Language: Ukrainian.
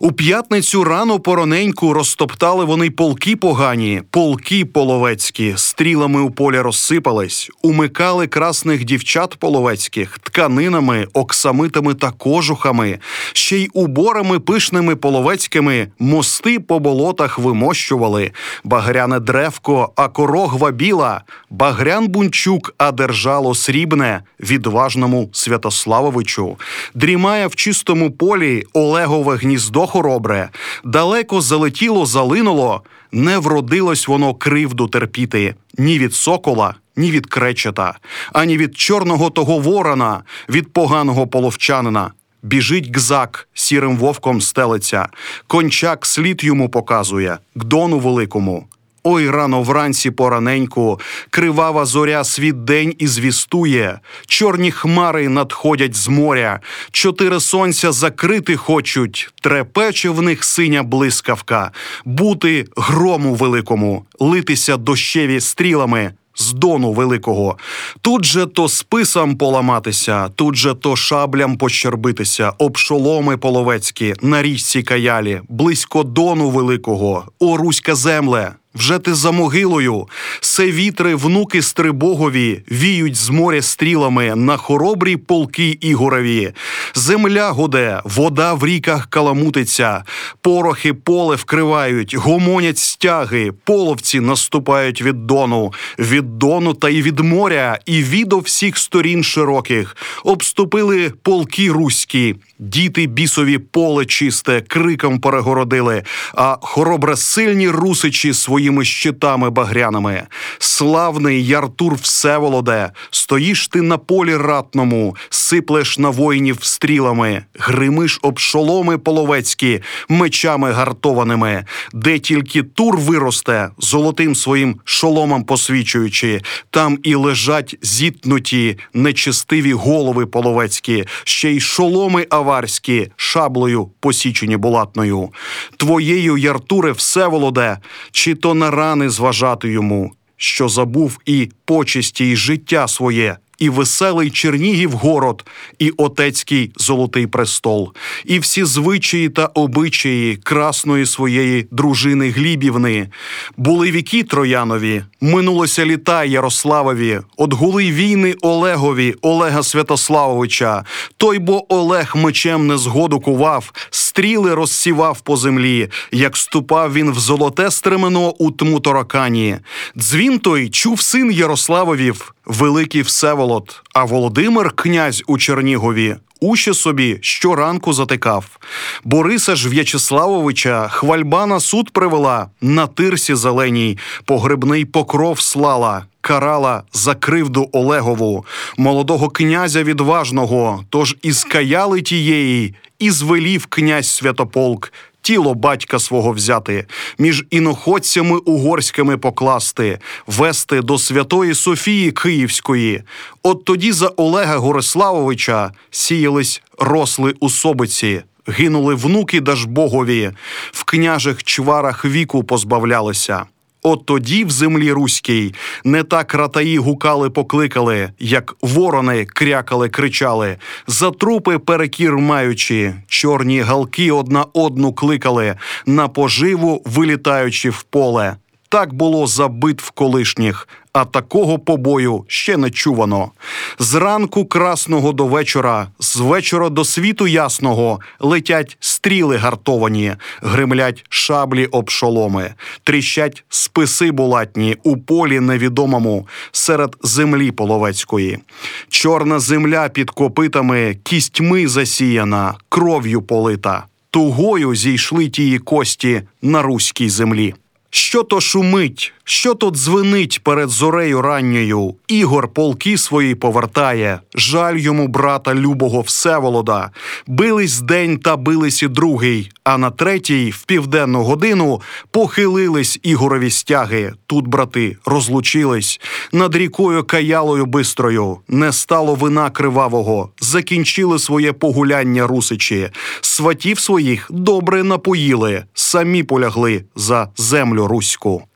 У п'ятницю рано пороненьку розтоптали вони полки погані, полки половецькі, стрілами у полі розсипались, умикали красних дівчат половецьких, тканинами, оксамитами та кожухами, ще й уборами пишними половецькими мости по болотах вимощували, багряне древко, а корогва біла, багрян бунчук, а держало срібне, відважному Святославовичу. Дрімає в чистому полі Олегове гніздо хоробре, далеко залетіло, залинуло, не вродилось воно кривду терпіти. Ні від сокола, ні від кречета, ані від чорного того ворона, від поганого половчанина. Біжить гзак, сірим вовком стелиться, кончак слід йому показує, к дону великому. Ой, рано вранці пораненьку, кривава зоря світ день і звістує, чорні хмари надходять з моря, чотири сонця закрити хочуть, трепече в них синя блискавка, бути грому великому, литися дощеві стрілами. З дону великого, тут же то списам поламатися, тут же то шаблям пощербитися, обшоломи половецькі на річці каялі, близько дону великого, о руська земле, вже ти за могилою, се вітри, внуки стрибогові, віють з моря стрілами на хоробрі полки Ігорові. Земля гуде, вода в ріках каламутиться, порохи поле вкривають, гомонять стяги, половці наступають від дону, від дону та й від моря, і відо всіх сторін широких. Обступили полки руські, діти бісові поле чисте, криком перегородили, а хоробросильні русичі свої своїми щитами багряними. Славний Яртур Всеволоде, стоїш ти на полі ратному, сиплеш на воїнів стрілами, гримиш об шоломи половецькі, мечами гартованими, де тільки тур виросте, золотим своїм шоломом посвічуючи, там і лежать зітнуті нечистиві голови половецькі, ще й шоломи аварські, шаблею посічені булатною. Твоєю, Яртуре, Всеволоде, чи то на рани зважати йому, що забув і почесті, і життя своє, і веселий Чернігів город, і отецький золотий престол, і всі звичаї та обичаї красної своєї дружини Глібівни, були віки Троянові, минулося літа Ярославові, отгули війни Олегові, Олега Святославовича. Той бо Олег мечем незгоду кував, стріли розсівав по землі, як ступав він в золоте стремено у тму торокані. Дзвін той чув син Ярославовів, великий Всеволод, а Володимир, князь у Чернігові, уші собі щоранку затикав. Бориса ж В'ячеславовича хвальба на суд привела на тирсі зеленій, погребний покров слала. Карала за кривду Олегову, молодого князя відважного, тож із каяли тієї, і звелів князь Святополк тіло батька свого взяти, між іноходцями угорськими покласти, вести до Святої Софії Київської. От тоді за Олега Гориславовича сіялись росли у собиці. Гинули внуки Дажбогові, в княжих чварах віку позбавлялися. От тоді в землі руській не так ратаї гукали, покликали, як ворони крякали, кричали, за трупи перекір маючи, чорні галки одна одну кликали, на поживу вилітаючи в поле. Так було за битв колишніх, а такого побою ще не чувано. Зранку красного до вечора, з вечора до світу ясного летять стріли гартовані, гримлять шаблі об шоломи, тріщать списи булатні у полі невідомому серед землі половецької. Чорна земля під копитами кістьми засіяна, кров'ю полита. Тугою зійшли тії кості на руській землі. Що то шумить, що то дзвенить перед зорею ранньою. Ігор полки свої повертає, жаль йому брата любого Всеволода. Бились день та бились і другий, а на третій, в південну годину, похилились Ігорові стяги. Тут брати розлучились над рікою Каялою бистрою. Не стало вина кривавого, закінчили своє погуляння русичі, сватів своїх добре напоїли, самі полягли за землю руську.